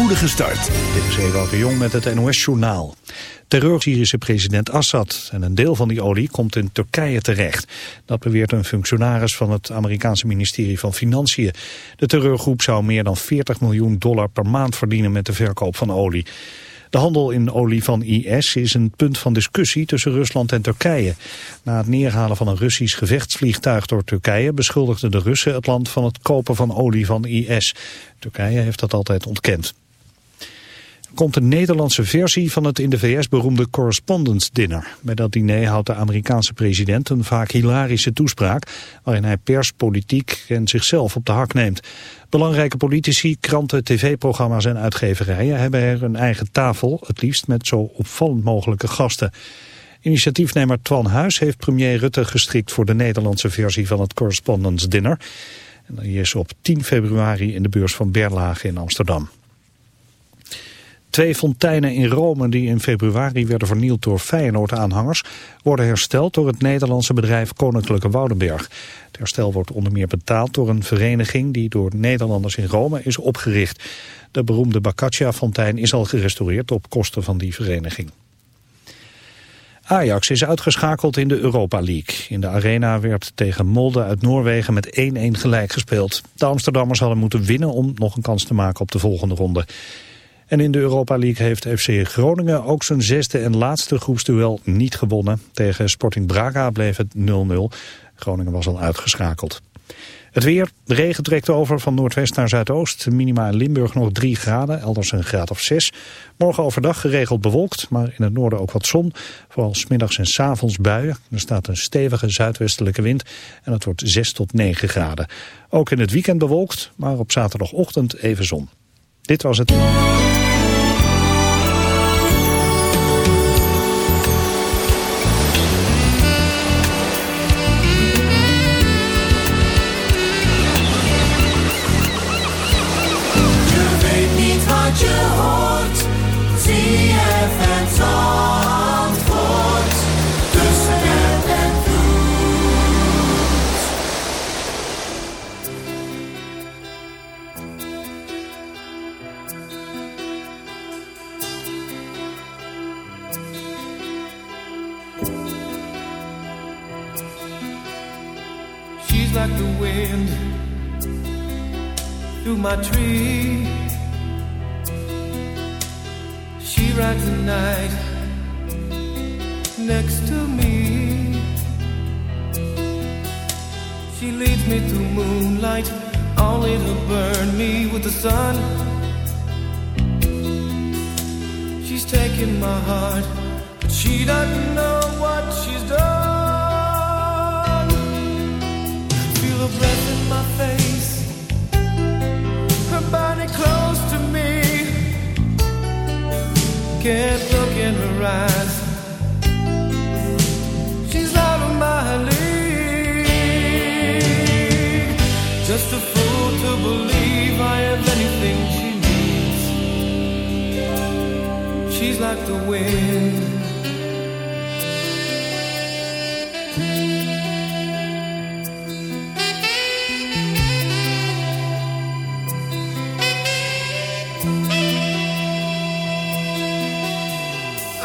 spoedige start. Dit is Ewout de Jong met het NOS-journaal. Terreur Syrische president Assad en een deel van die olie komt in Turkije terecht. Dat beweert een functionaris van het Amerikaanse ministerie van Financiën. De terreurgroep zou meer dan 40 miljoen dollar per maand verdienen met de verkoop van olie. De handel in olie van IS is een punt van discussie tussen Rusland en Turkije. Na het neerhalen van een Russisch gevechtsvliegtuig door Turkije beschuldigden de Russen het land van het kopen van olie van IS. Turkije heeft dat altijd ontkend komt een Nederlandse versie van het in de VS beroemde Correspondence Dinner. Bij dat diner houdt de Amerikaanse president een vaak hilarische toespraak... waarin hij pers, politiek en zichzelf op de hak neemt. Belangrijke politici, kranten, tv-programma's en uitgeverijen... hebben er een eigen tafel, het liefst met zo opvallend mogelijke gasten. Initiatiefnemer Twan Huis heeft premier Rutte gestrikt... voor de Nederlandse versie van het Correspondence Dinner. En die is op 10 februari in de beurs van Berlage in Amsterdam. Twee fonteinen in Rome die in februari werden vernield door Feyenoord-aanhangers... worden hersteld door het Nederlandse bedrijf Koninklijke Woudenberg. Het herstel wordt onder meer betaald door een vereniging... die door Nederlanders in Rome is opgericht. De beroemde Baccacia-fontein is al gerestaureerd op kosten van die vereniging. Ajax is uitgeschakeld in de Europa League. In de arena werd tegen Molde uit Noorwegen met 1-1 gelijk gespeeld. De Amsterdammers hadden moeten winnen om nog een kans te maken op de volgende ronde. En in de Europa League heeft FC Groningen ook zijn zesde en laatste groepsduel niet gewonnen. Tegen Sporting Braga bleef het 0-0. Groningen was al uitgeschakeld. Het weer, de regen trekt over van noordwest naar zuidoost. Minima in Limburg nog 3 graden, elders een graad of 6. Morgen overdag geregeld bewolkt, maar in het noorden ook wat zon. Vooral smiddags en s avonds buien. Er staat een stevige zuidwestelijke wind en het wordt 6 tot 9 graden. Ook in het weekend bewolkt, maar op zaterdagochtend even zon. Dit was het.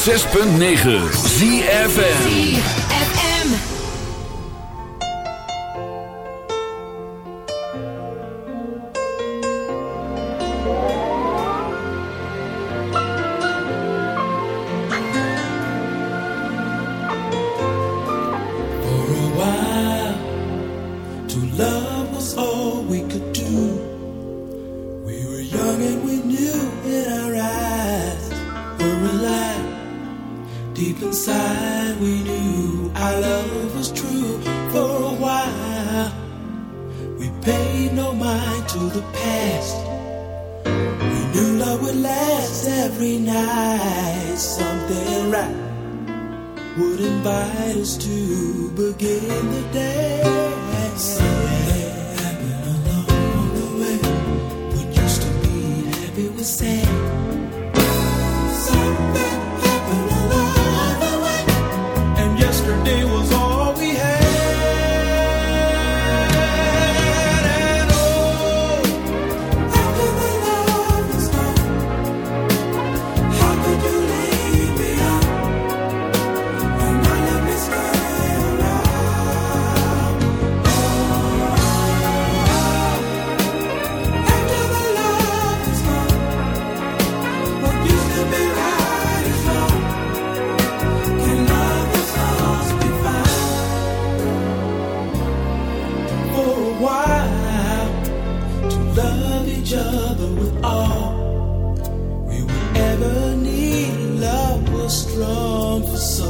106.9 ZFN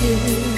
天。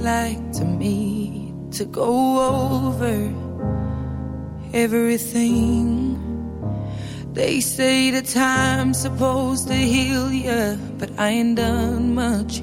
Like to me to go over everything. They say the time's supposed to heal ya, but I ain't done much.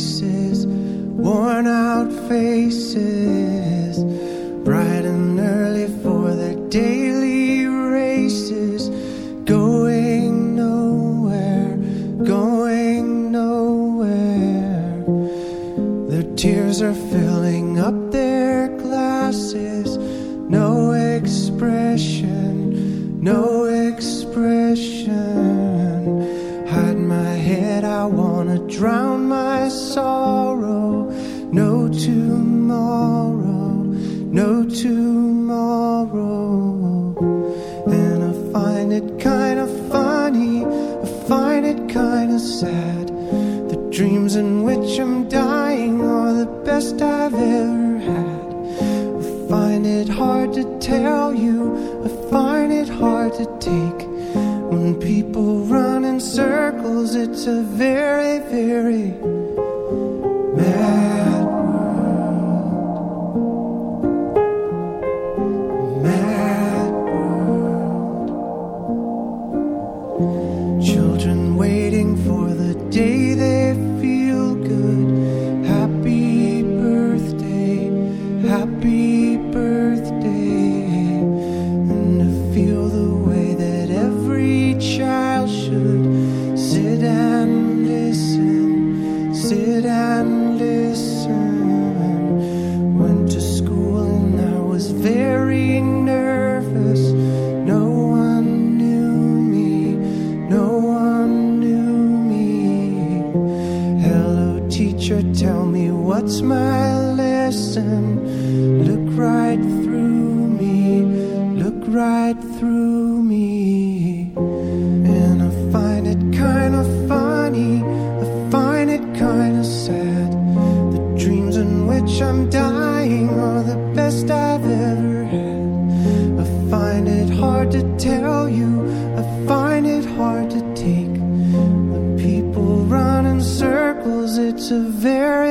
places, worn out faces, bright and early for their daily races, going nowhere, going nowhere. Their tears are filled. to take when people run in circles. It's a very, very right through me. And I find it kind of funny, I find it kind of sad. The dreams in which I'm dying are the best I've ever had. I find it hard to tell you, I find it hard to take. The people run in circles, it's a very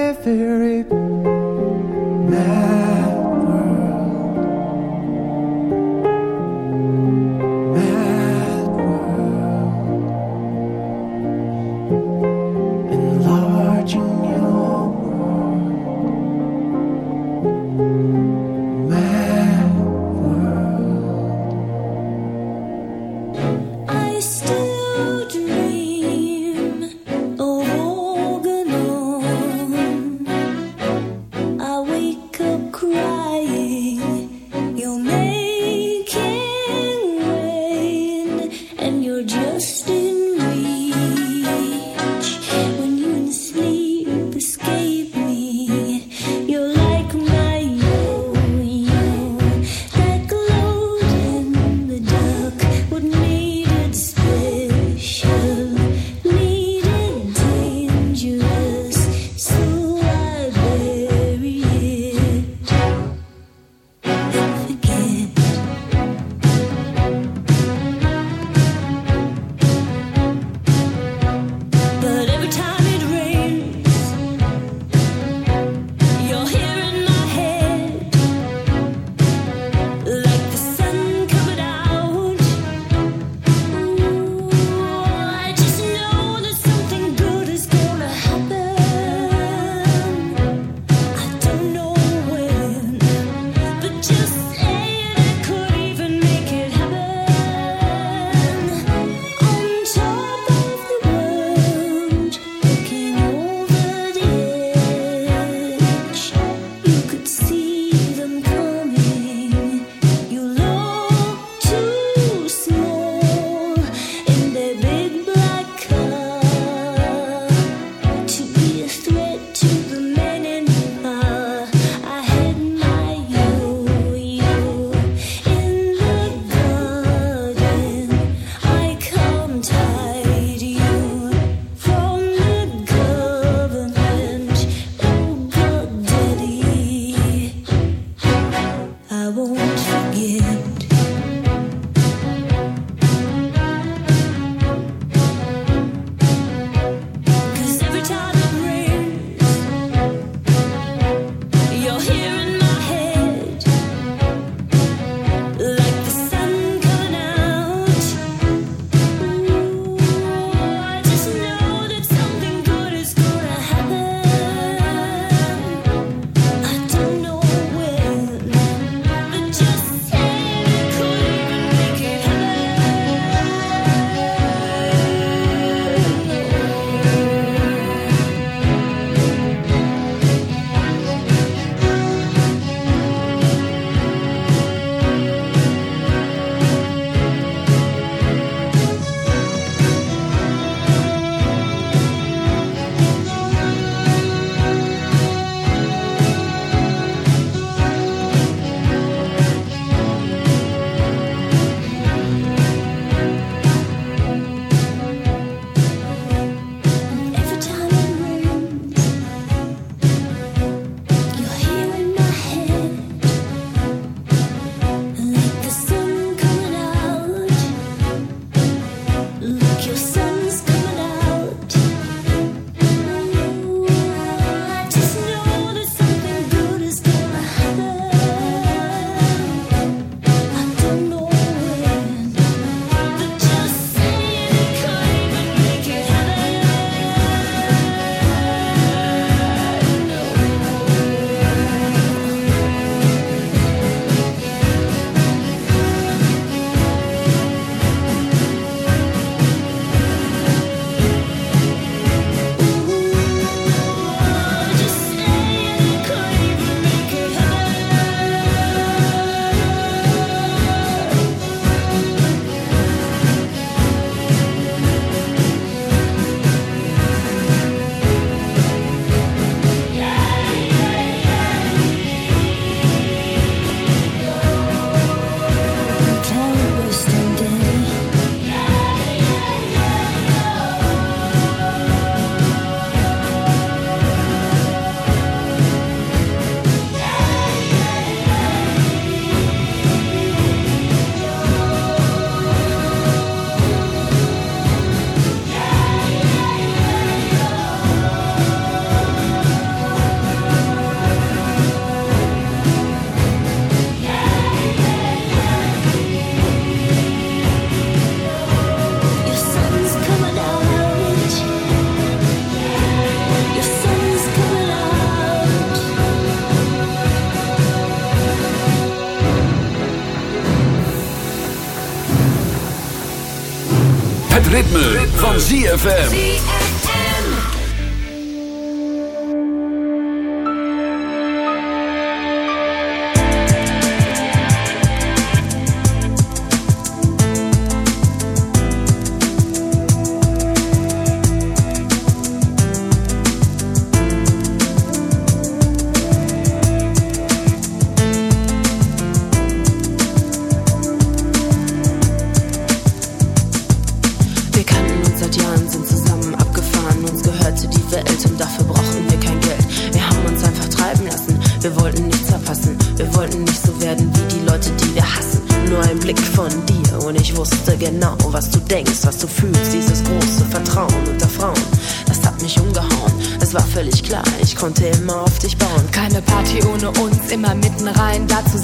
ritme, van ZFM.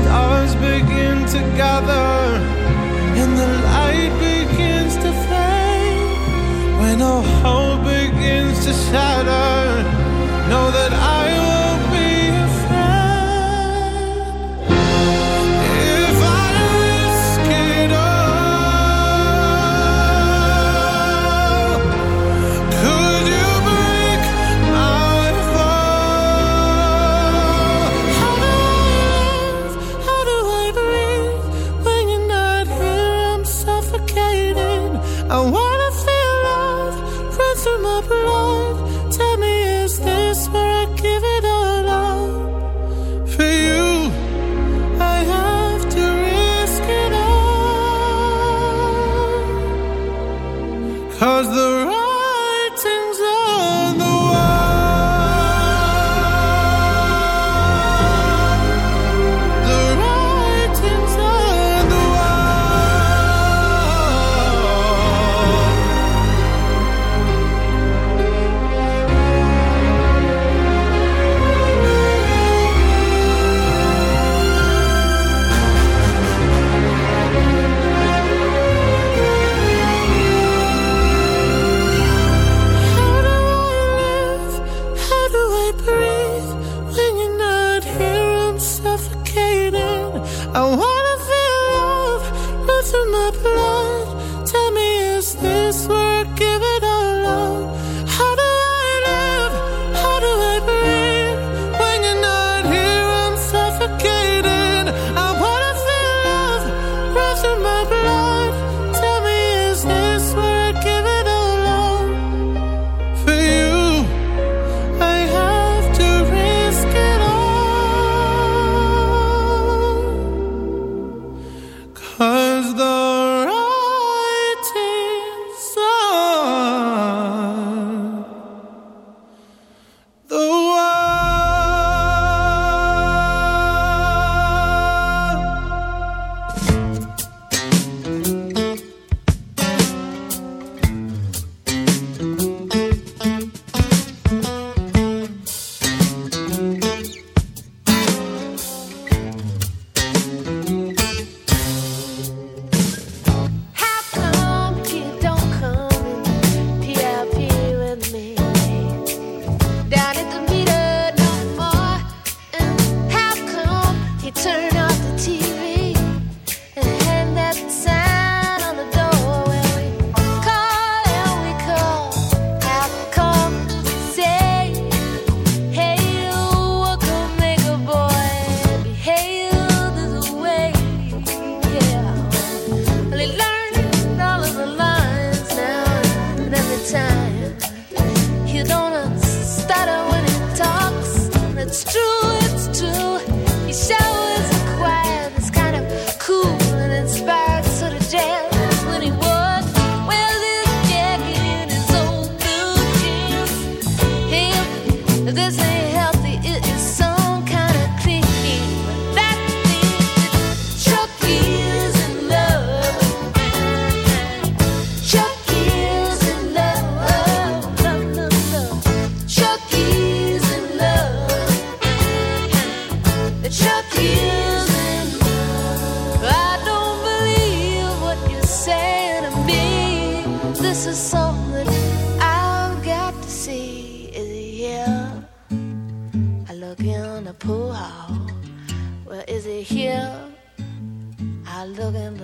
stars begin to gather and the light begins to fade when all hope begins to shatter know that I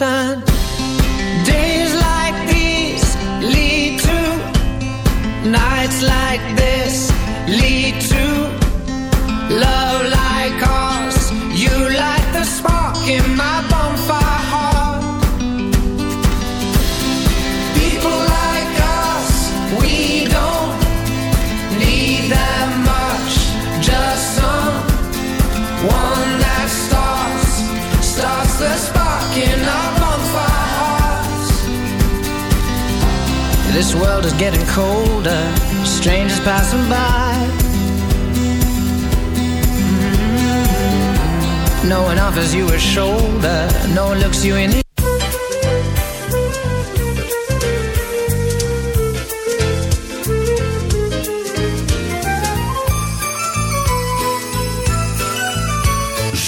Turn. Days like these lead to nights like this lead to love like ours. You light the spark in my This world is getting colder, strangers passing by. Mm. No one offers you a shoulder, no one looks you in the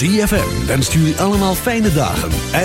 ZFM wenst jullie allemaal fijne dagen. En